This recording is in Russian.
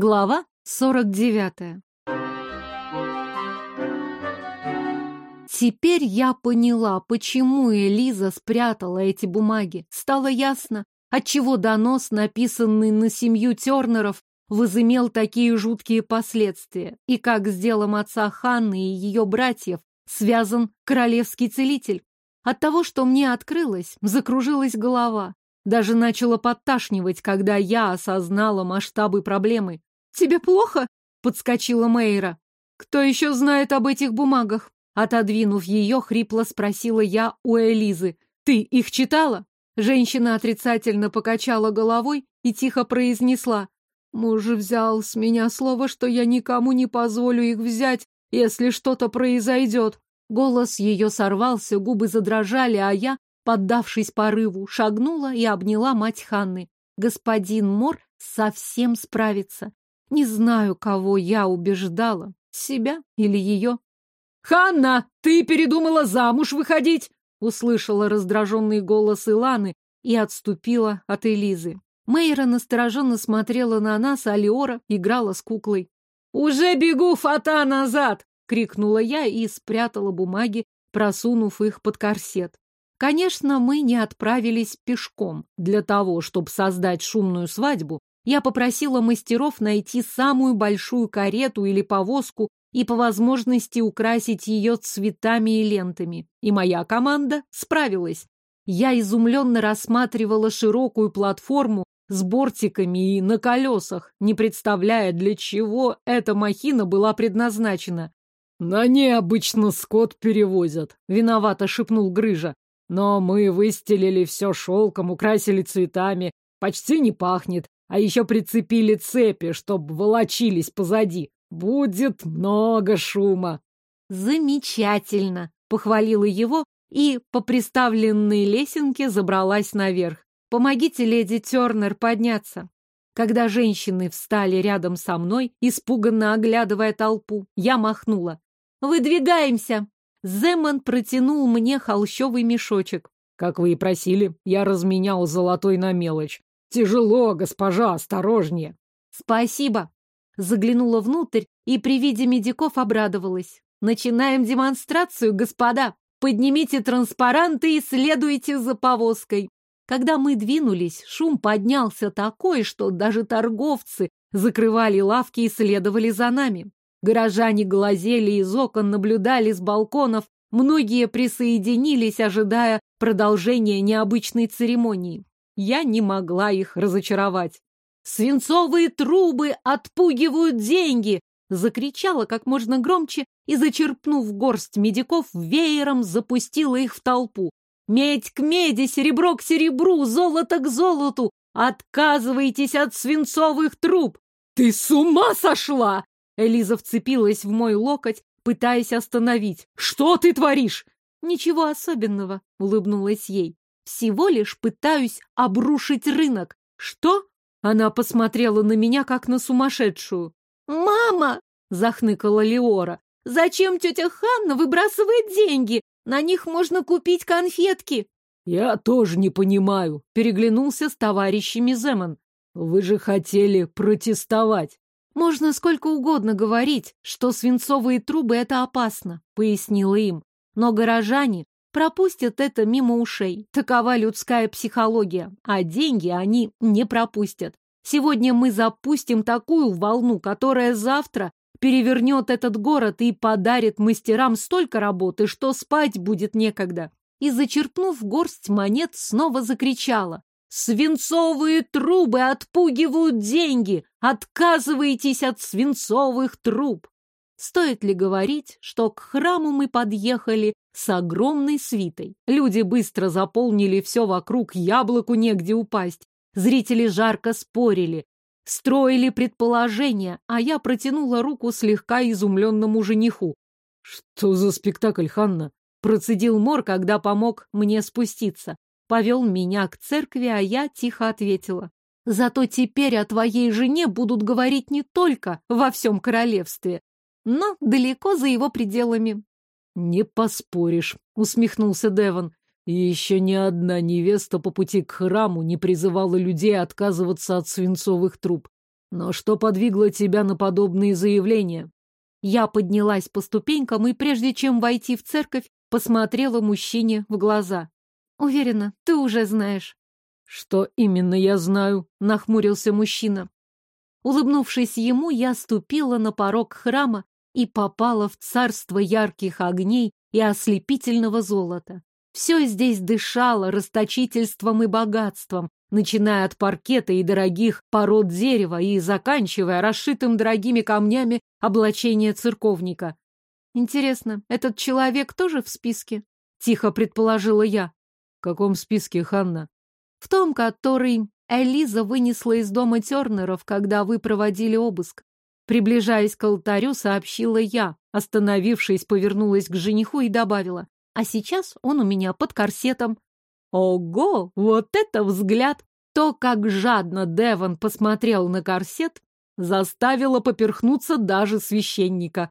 Глава 49. Теперь я поняла, почему Элиза спрятала эти бумаги. Стало ясно, отчего донос, написанный на семью Тернеров, возымел такие жуткие последствия, и как с делом отца Ханны и ее братьев связан королевский целитель. От того, что мне открылось, закружилась голова. Даже начала подташнивать, когда я осознала масштабы проблемы. «Тебе плохо?» — подскочила Мейра. «Кто еще знает об этих бумагах?» Отодвинув ее, хрипло спросила я у Элизы. «Ты их читала?» Женщина отрицательно покачала головой и тихо произнесла. «Муж взял с меня слово, что я никому не позволю их взять, если что-то произойдет». Голос ее сорвался, губы задрожали, а я поддавшись порыву, шагнула и обняла мать Ханны. Господин Мор совсем справится. Не знаю, кого я убеждала, себя или ее. «Ханна, ты передумала замуж выходить!» услышала раздраженный голос Иланы и отступила от Элизы. Мейра настороженно смотрела на нас, а Леора играла с куклой. «Уже бегу, фата, назад!» — крикнула я и спрятала бумаги, просунув их под корсет. Конечно, мы не отправились пешком. Для того, чтобы создать шумную свадьбу, я попросила мастеров найти самую большую карету или повозку и по возможности украсить ее цветами и лентами. И моя команда справилась. Я изумленно рассматривала широкую платформу с бортиками и на колесах, не представляя, для чего эта махина была предназначена. «На ней обычно скот перевозят», — виновато шепнул Грыжа. Но мы выстелили все шелком, украсили цветами, почти не пахнет, а еще прицепили цепи, чтоб волочились позади. Будет много шума. Замечательно, похвалила его и по приставленной лесенке забралась наверх. Помогите леди Тернер подняться. Когда женщины встали рядом со мной, испуганно оглядывая толпу, я махнула. «Выдвигаемся!» Земан протянул мне холщовый мешочек. Как вы и просили, я разменял золотой на мелочь. Тяжело, госпожа, осторожнее. Спасибо. Заглянула внутрь и при виде медиков обрадовалась. Начинаем демонстрацию, господа. Поднимите транспаранты и следуйте за повозкой. Когда мы двинулись, шум поднялся такой, что даже торговцы закрывали лавки и следовали за нами. Горожане глазели из окон, наблюдали с балконов, многие присоединились, ожидая продолжения необычной церемонии. Я не могла их разочаровать. «Свинцовые трубы отпугивают деньги!» Закричала как можно громче и, зачерпнув горсть медиков, веером запустила их в толпу. «Медь к меди, серебро к серебру, золото к золоту! Отказывайтесь от свинцовых труб!» «Ты с ума сошла!» Элиза вцепилась в мой локоть, пытаясь остановить. «Что ты творишь?» «Ничего особенного», — улыбнулась ей. «Всего лишь пытаюсь обрушить рынок». «Что?» Она посмотрела на меня, как на сумасшедшую. «Мама!» — захныкала Леора. «Зачем тетя Ханна выбрасывает деньги? На них можно купить конфетки». «Я тоже не понимаю», — переглянулся с товарищами Земан. «Вы же хотели протестовать». Можно сколько угодно говорить, что свинцовые трубы — это опасно, пояснила им. Но горожане пропустят это мимо ушей. Такова людская психология. А деньги они не пропустят. Сегодня мы запустим такую волну, которая завтра перевернет этот город и подарит мастерам столько работы, что спать будет некогда. И, зачерпнув горсть монет, снова закричала. Свинцовые трубы отпугивают деньги! Отказывайтесь от свинцовых труб! Стоит ли говорить, что к храму мы подъехали с огромной свитой? Люди быстро заполнили все вокруг, яблоку негде упасть. Зрители жарко спорили, строили предположения, а я протянула руку слегка изумленному жениху. «Что за спектакль, Ханна?» Процедил Мор, когда помог мне спуститься повел меня к церкви, а я тихо ответила. Зато теперь о твоей жене будут говорить не только во всем королевстве, но далеко за его пределами. Не поспоришь, усмехнулся Деван. И еще ни одна невеста по пути к храму не призывала людей отказываться от свинцовых труб. Но что подвигло тебя на подобные заявления? Я поднялась по ступенькам и, прежде чем войти в церковь, посмотрела мужчине в глаза. Уверена, ты уже знаешь. Что именно я знаю? Нахмурился мужчина. Улыбнувшись ему, я ступила на порог храма и попала в царство ярких огней и ослепительного золота. Все здесь дышало расточительством и богатством, начиная от паркета и дорогих пород дерева и заканчивая расшитым дорогими камнями облачение церковника. Интересно, этот человек тоже в списке? Тихо предположила я. В каком списке, Ханна? В том, который Элиза вынесла из дома Тернеров, когда вы проводили обыск. Приближаясь к алтарю, сообщила я. Остановившись, повернулась к жениху и добавила. А сейчас он у меня под корсетом. Ого, вот это взгляд! То, как жадно Деван посмотрел на корсет, заставило поперхнуться даже священника.